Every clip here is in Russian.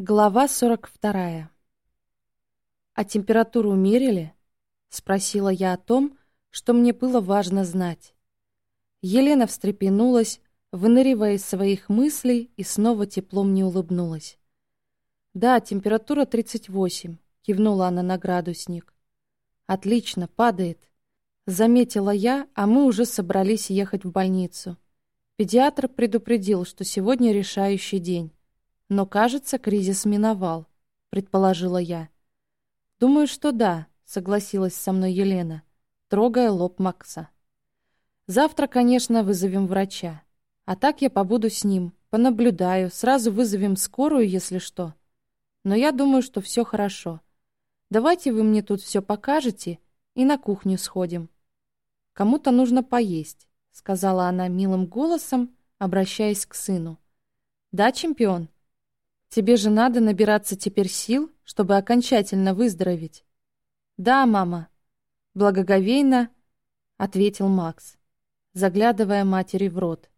Глава 42. «А температуру умерили?» — спросила я о том, что мне было важно знать. Елена встрепенулась, выныривая из своих мыслей, и снова теплом не улыбнулась. «Да, температура 38», — кивнула она на градусник. «Отлично, падает», — заметила я, а мы уже собрались ехать в больницу. Педиатр предупредил, что сегодня решающий день. Но, кажется, кризис миновал, предположила я. Думаю, что да, согласилась со мной Елена, трогая лоб Макса. Завтра, конечно, вызовем врача. А так я побуду с ним, понаблюдаю, сразу вызовем скорую, если что. Но я думаю, что все хорошо. Давайте вы мне тут все покажете и на кухню сходим. Кому-то нужно поесть, сказала она милым голосом, обращаясь к сыну. Да, чемпион? Тебе же надо набираться теперь сил, чтобы окончательно выздороветь. Да, мама, благоговейно ответил Макс, заглядывая матери в рот.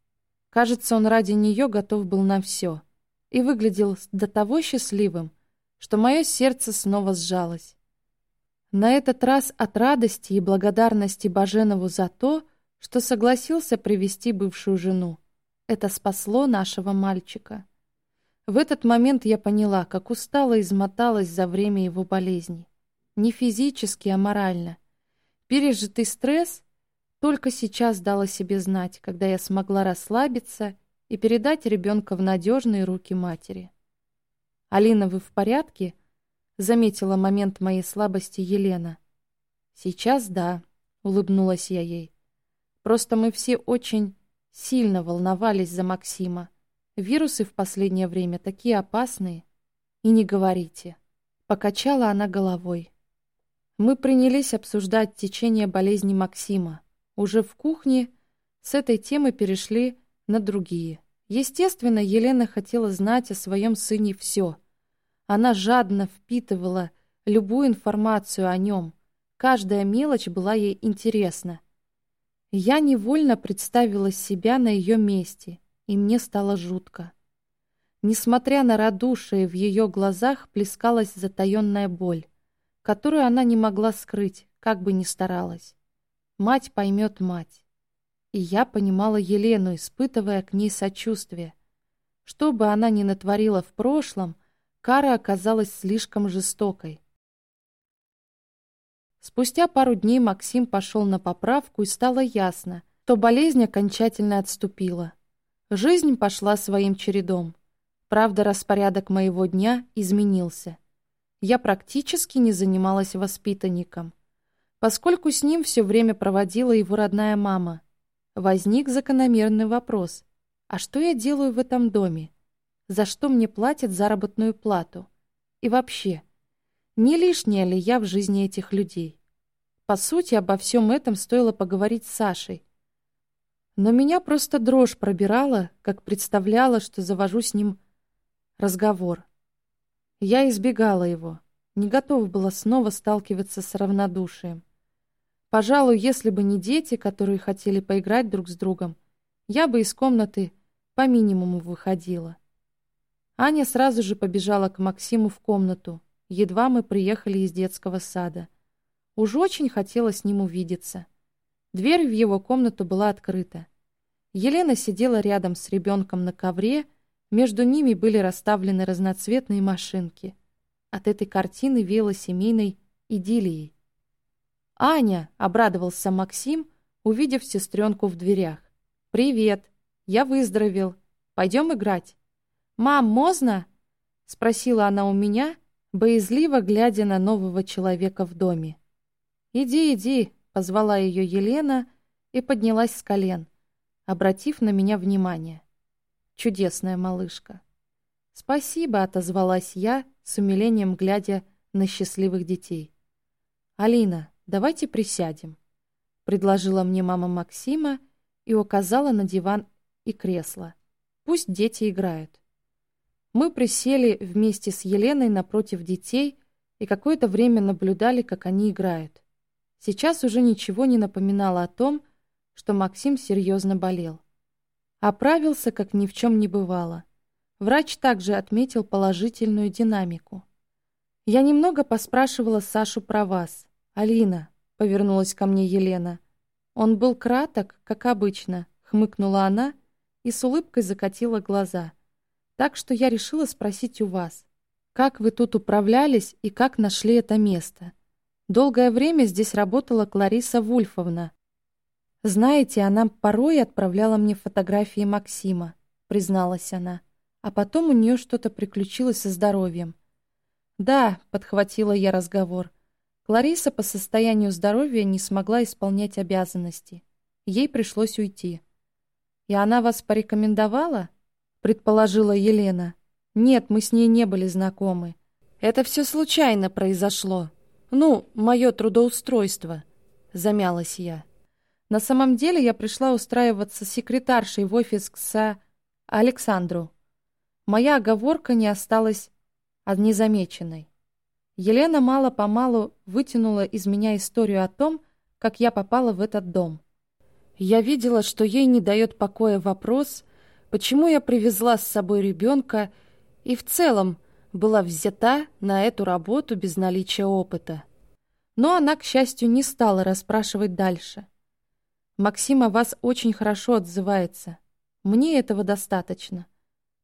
Кажется, он ради нее готов был на все и выглядел до того счастливым, что мое сердце снова сжалось. На этот раз от радости и благодарности Баженову за то, что согласился привести бывшую жену. Это спасло нашего мальчика. В этот момент я поняла, как устала и измоталась за время его болезни. Не физически, а морально. Пережитый стресс только сейчас дал себе знать, когда я смогла расслабиться и передать ребенка в надежные руки матери. «Алина, вы в порядке?» — заметила момент моей слабости Елена. «Сейчас да», — улыбнулась я ей. «Просто мы все очень сильно волновались за Максима. Вирусы в последнее время такие опасные. И не говорите. Покачала она головой. Мы принялись обсуждать течение болезни Максима. Уже в кухне с этой темы перешли на другие. Естественно, Елена хотела знать о своем сыне все. Она жадно впитывала любую информацию о нем. Каждая мелочь была ей интересна. Я невольно представила себя на ее месте и мне стало жутко. Несмотря на радушие, в ее глазах плескалась затаенная боль, которую она не могла скрыть, как бы ни старалась. Мать поймет мать. И я понимала Елену, испытывая к ней сочувствие. Что бы она ни натворила в прошлом, кара оказалась слишком жестокой. Спустя пару дней Максим пошел на поправку, и стало ясно, что болезнь окончательно отступила. Жизнь пошла своим чередом. Правда, распорядок моего дня изменился. Я практически не занималась воспитанником, поскольку с ним все время проводила его родная мама. Возник закономерный вопрос. А что я делаю в этом доме? За что мне платят заработную плату? И вообще, не лишняя ли я в жизни этих людей? По сути, обо всем этом стоило поговорить с Сашей, но меня просто дрожь пробирала, как представляла, что завожу с ним разговор. Я избегала его, не готова была снова сталкиваться с равнодушием. Пожалуй, если бы не дети, которые хотели поиграть друг с другом, я бы из комнаты по минимуму выходила. Аня сразу же побежала к Максиму в комнату, едва мы приехали из детского сада. Уж очень хотела с ним увидеться. Дверь в его комнату была открыта. Елена сидела рядом с ребенком на ковре, между ними были расставлены разноцветные машинки. От этой картины веяло семейной идиллией. «Аня!» — обрадовался Максим, увидев сестренку в дверях. «Привет! Я выздоровел. Пойдем играть?» «Мам, можно?» — спросила она у меня, боязливо глядя на нового человека в доме. «Иди, иди!» — позвала ее Елена и поднялась с колен обратив на меня внимание. Чудесная малышка. «Спасибо», — отозвалась я, с умилением глядя на счастливых детей. «Алина, давайте присядем», — предложила мне мама Максима и указала на диван и кресло. «Пусть дети играют». Мы присели вместе с Еленой напротив детей и какое-то время наблюдали, как они играют. Сейчас уже ничего не напоминало о том, что Максим серьезно болел. Оправился, как ни в чем не бывало. Врач также отметил положительную динамику. «Я немного поспрашивала Сашу про вас. Алина», — повернулась ко мне Елена. «Он был краток, как обычно», — хмыкнула она и с улыбкой закатила глаза. «Так что я решила спросить у вас, как вы тут управлялись и как нашли это место? Долгое время здесь работала Клариса Вульфовна. Знаете, она порой отправляла мне фотографии Максима», — призналась она. А потом у нее что-то приключилось со здоровьем. «Да», — подхватила я разговор. Клариса по состоянию здоровья не смогла исполнять обязанности. Ей пришлось уйти. «И она вас порекомендовала?» — предположила Елена. «Нет, мы с ней не были знакомы. Это все случайно произошло. Ну, мое трудоустройство», — замялась я. На самом деле я пришла устраиваться секретаршей в офис к Са Александру. Моя оговорка не осталась незамеченной. Елена мало-помалу вытянула из меня историю о том, как я попала в этот дом. Я видела, что ей не дает покоя вопрос, почему я привезла с собой ребенка и в целом была взята на эту работу без наличия опыта. Но она, к счастью, не стала расспрашивать дальше. «Максим о вас очень хорошо отзывается. Мне этого достаточно.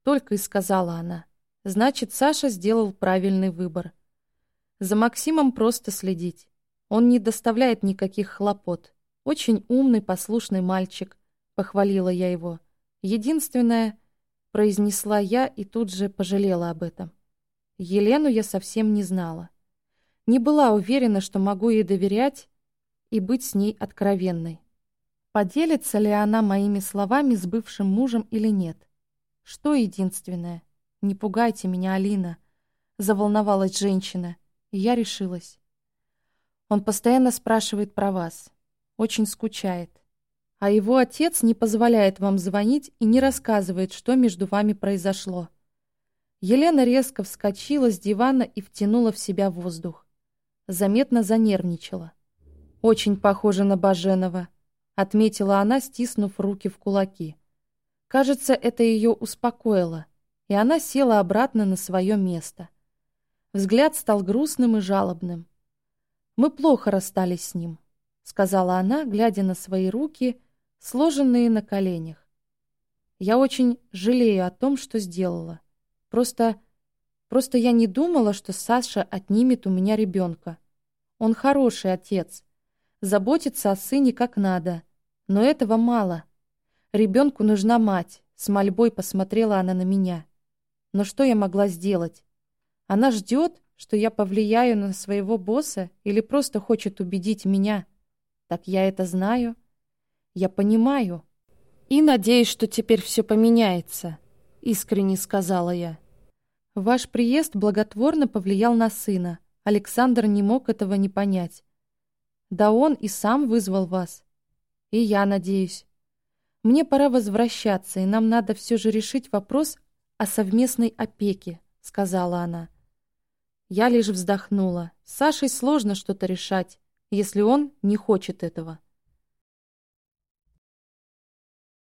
Только и сказала она. Значит, Саша сделал правильный выбор. За Максимом просто следить. Он не доставляет никаких хлопот. Очень умный, послушный мальчик. Похвалила я его. Единственное, произнесла я и тут же пожалела об этом. Елену я совсем не знала. Не была уверена, что могу ей доверять и быть с ней откровенной. Поделится ли она моими словами с бывшим мужем или нет? Что единственное? Не пугайте меня, Алина, заволновалась женщина, и я решилась. Он постоянно спрашивает про вас, очень скучает. А его отец не позволяет вам звонить и не рассказывает, что между вами произошло. Елена резко вскочила с дивана и втянула в себя воздух. Заметно занервничала. «Очень похоже на Баженова», — отметила она, стиснув руки в кулаки. Кажется, это ее успокоило, и она села обратно на свое место. Взгляд стал грустным и жалобным. «Мы плохо расстались с ним», — сказала она, глядя на свои руки, сложенные на коленях. «Я очень жалею о том, что сделала. Просто... просто я не думала, что Саша отнимет у меня ребенка. Он хороший отец, заботится о сыне как надо, но этого мало». Ребенку нужна мать. С мольбой посмотрела она на меня. Но что я могла сделать? Она ждет, что я повлияю на своего босса или просто хочет убедить меня. Так я это знаю. Я понимаю. И надеюсь, что теперь все поменяется, искренне сказала я. Ваш приезд благотворно повлиял на сына. Александр не мог этого не понять. Да он и сам вызвал вас. И я надеюсь. Мне пора возвращаться, и нам надо все же решить вопрос о совместной опеке», — сказала она. Я лишь вздохнула. С Сашей сложно что-то решать, если он не хочет этого.